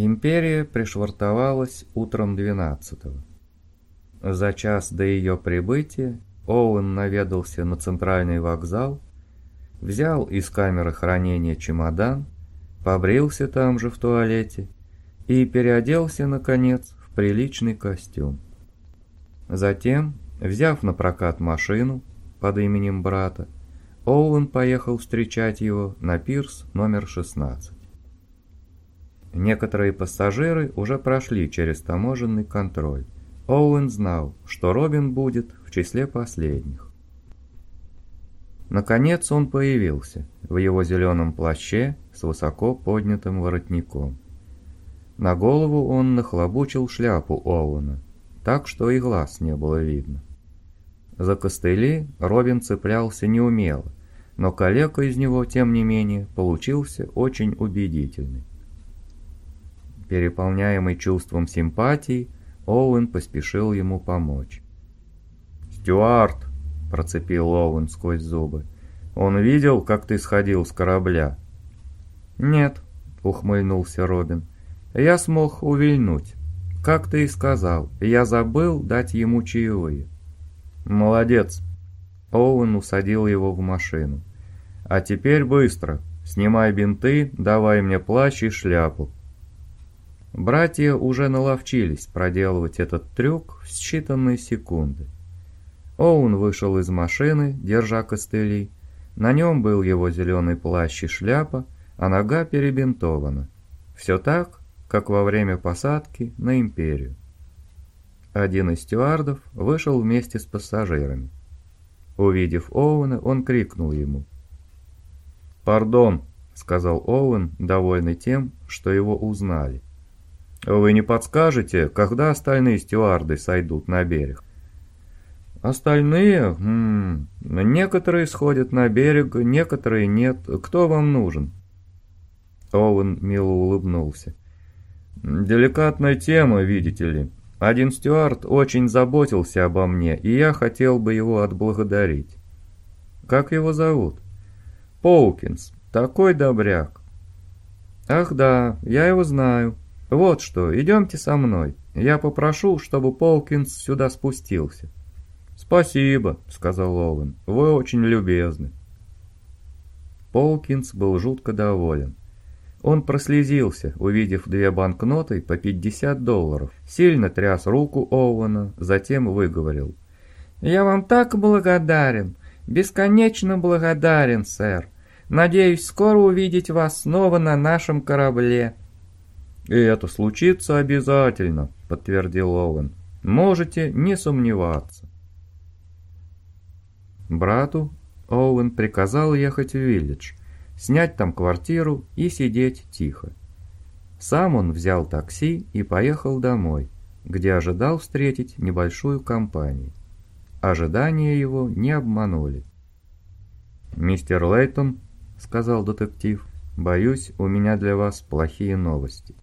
Империя пришвартовалась утром 12-го. За час до ее прибытия Оуэн наведался на центральный вокзал, взял из камеры хранения чемодан, побрился там же в туалете и переоделся, наконец, в приличный костюм. Затем, взяв на прокат машину под именем брата, Оуэн поехал встречать его на пирс номер 16. Некоторые пассажиры уже прошли через таможенный контроль. Оуэн знал, что Робин будет в числе последних. Наконец он появился в его зеленом плаще с высоко поднятым воротником. На голову он нахлобучил шляпу Оуэна, так что и глаз не было видно. За костыли Робин цеплялся неумело, но калека из него, тем не менее, получился очень убедительный. Переполняемый чувством симпатии, Оуэн поспешил ему помочь. «Стюарт!» – процепил Оуэн сквозь зубы. «Он видел, как ты сходил с корабля?» «Нет», – ухмыльнулся Робин. «Я смог увильнуть. Как ты и сказал, я забыл дать ему чаевые». «Молодец!» Оуэн усадил его в машину. «А теперь быстро. Снимай бинты, давай мне плащ и шляпу. Братья уже наловчились проделывать этот трюк в считанные секунды. Оун вышел из машины, держа костыли. На нем был его зеленый плащ и шляпа, а нога перебинтована. Все так, как во время посадки на Империю. Один из стюардов вышел вместе с пассажирами. Увидев Оуэна, он крикнул ему. «Пардон», — сказал Оуэн, довольный тем, что его узнали. Вы не подскажете, когда остальные стюарды сойдут на берег? Остальные? М -м, некоторые сходят на берег, некоторые нет. Кто вам нужен? Оуэн мило улыбнулся. Деликатная тема, видите ли. Один стюард очень заботился обо мне, и я хотел бы его отблагодарить. Как его зовут? Поукинс. Такой добряк. Ах да, я его знаю. «Вот что, идемте со мной. Я попрошу, чтобы Полкинс сюда спустился». «Спасибо», — сказал Оуэн. «Вы очень любезны». Полкинс был жутко доволен. Он прослезился, увидев две банкноты по 50 долларов, сильно тряс руку Оуэна, затем выговорил. «Я вам так благодарен, бесконечно благодарен, сэр. Надеюсь скоро увидеть вас снова на нашем корабле». «И это случится обязательно», — подтвердил Оуэн. «Можете не сомневаться». Брату Оуэн приказал ехать в Виллидж, снять там квартиру и сидеть тихо. Сам он взял такси и поехал домой, где ожидал встретить небольшую компанию. Ожидания его не обманули. «Мистер Лейтон», — сказал детектив, — «боюсь, у меня для вас плохие новости».